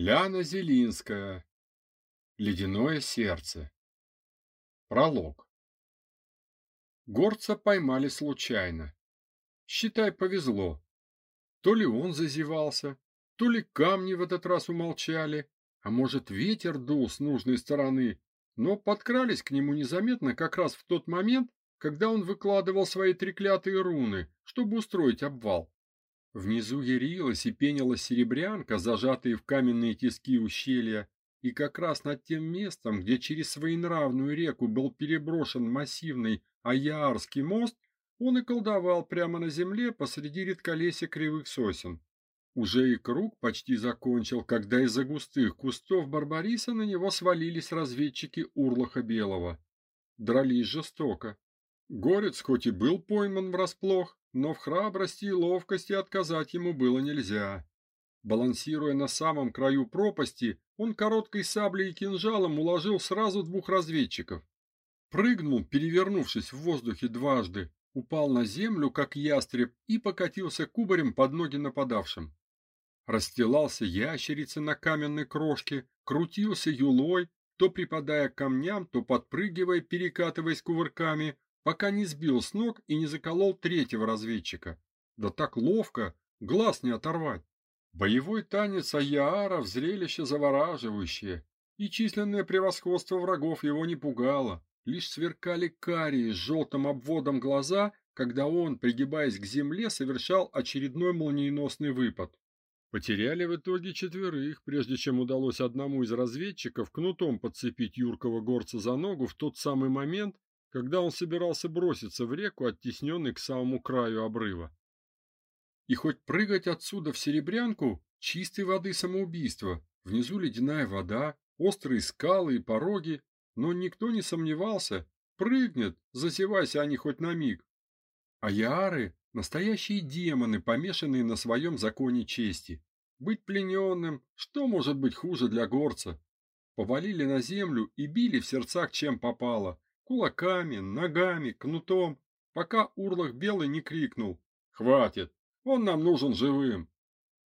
Ляна Зелинская. Ледяное сердце. Пролог. Горца поймали случайно. Считай, повезло. То ли он зазевался, то ли камни в этот раз умолчали, а может, ветер дул с нужной стороны, но подкрались к нему незаметно как раз в тот момент, когда он выкладывал свои треклятые руны, чтобы устроить обвал. Внизу ярилась и пенилась серебрянка, зажатая в каменные тиски ущелья, и как раз над тем местом, где через своенравную реку был переброшен массивный Аярский мост, он и колдовал прямо на земле посреди редколесья кривых сосен. Уже и круг почти закончил, когда из-за густых кустов Барбариса на него свалились разведчики Урлаха Белого. Дрались жестоко. Горец хоть и был пойман врасплох, но в храбрости и ловкости отказать ему было нельзя. Балансируя на самом краю пропасти, он короткой саблей и кинжалом уложил сразу двух разведчиков. Прыгнул, перевернувшись в воздухе дважды, упал на землю, как ястреб, и покатился кубарем под ноги нападавшим. Расстилался ящерицей на каменной крошке, крутился юлой, то припадая к камням, то подпрыгивая, перекатываясь кувырками, пока не сбил с ног и не заколол третьего разведчика. Да так ловко, глаз не оторвать. Боевой танец Аяара в зрелище завораживающее, и численное превосходство врагов его не пугало. Лишь сверкали карие с желтым обводом глаза, когда он, пригибаясь к земле, совершал очередной молниеносный выпад. Потеряли в итоге четверых, прежде чем удалось одному из разведчиков кнутом подцепить юркого горца за ногу в тот самый момент, когда он собирался броситься в реку, оттесненный к самому краю обрыва. И хоть прыгать отсюда в Серебрянку чистой воды самоубийство, внизу ледяная вода, острые скалы и пороги, но никто не сомневался, прыгнет, засевайся они хоть на миг. А Яары — настоящие демоны, помешанные на своем законе чести. Быть плененным, что может быть хуже для горца? Повалили на землю и били в сердцах чем попало, кулаками, ногами, кнутом, пока Урлах Белый не крикнул «Хватит! Он нам нужен живым!»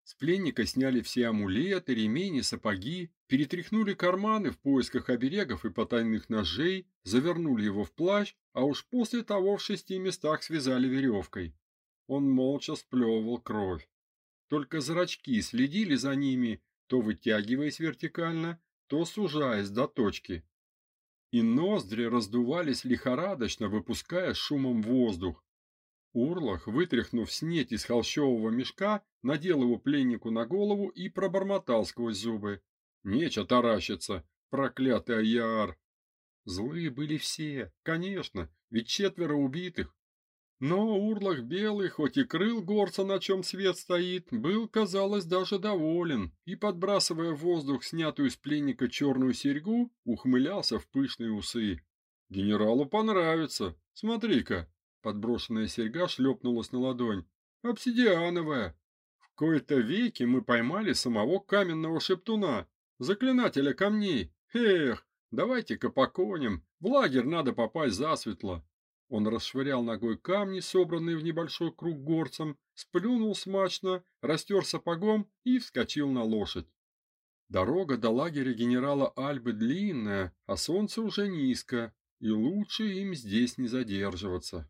С пленника сняли все амулеты, ремени, сапоги, перетряхнули карманы в поисках оберегов и потайных ножей, завернули его в плащ, а уж после того в шести местах связали веревкой. Он молча сплевывал кровь. Только зрачки следили за ними, то вытягиваясь вертикально, то сужаясь до точки и ноздри раздувались лихорадочно, выпуская шумом воздух. Урлах, вытряхнув снеть из холщового мешка, надел его пленнику на голову и пробормотал сквозь зубы: "Нече таращиться, проклятый Аяр". Злые были все, конечно, ведь четверо убитых, но Урлах Белый, хоть и крыл горца, на чем свет стоит, был, казалось, даже доволен и, подбрасывая в воздух снятую с пленника черную серьгу, ухмылялся в пышные усы. «Генералу понравится. Смотри-ка!» Подброшенная серьга шлепнулась на ладонь. «Обсидиановая. В кои-то веки мы поймали самого каменного шептуна, заклинателя камней. Эх, давайте-ка поконим, в лагерь надо попасть засветло». Он расшвырял ногой камни, собранные в небольшой круг горцем, сплюнул смачно, растер сапогом и вскочил на лошадь. Дорога до лагеря генерала Альбы длинная, а солнце уже низко, и лучше им здесь не задерживаться.